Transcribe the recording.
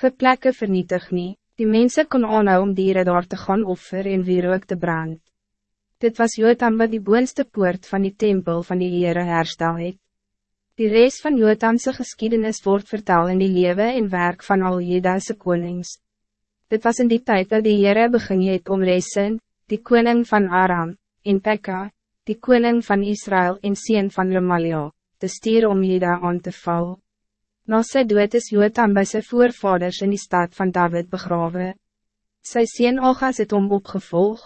geplekke vernietig nie, die mensen kon aanhou om dieren daar te gaan offer en weer ook te brand. Dit was Jotam wat die boonste poort van die tempel van die Heere herstel het. Die rest van Jotamse geschiedenis wordt vertaald in die leven en werk van al Jedase konings. Dit was in die tijd dat die Heere begin het om Resen, die koning van Aram, en Pekka, die koning van Israël en Sien van Remalia, te stier om Jeda aan te val. Na sy dood is Jotam by sy voorvaders in die stad van David begraven. Sy sien Ogas het om opgevolg,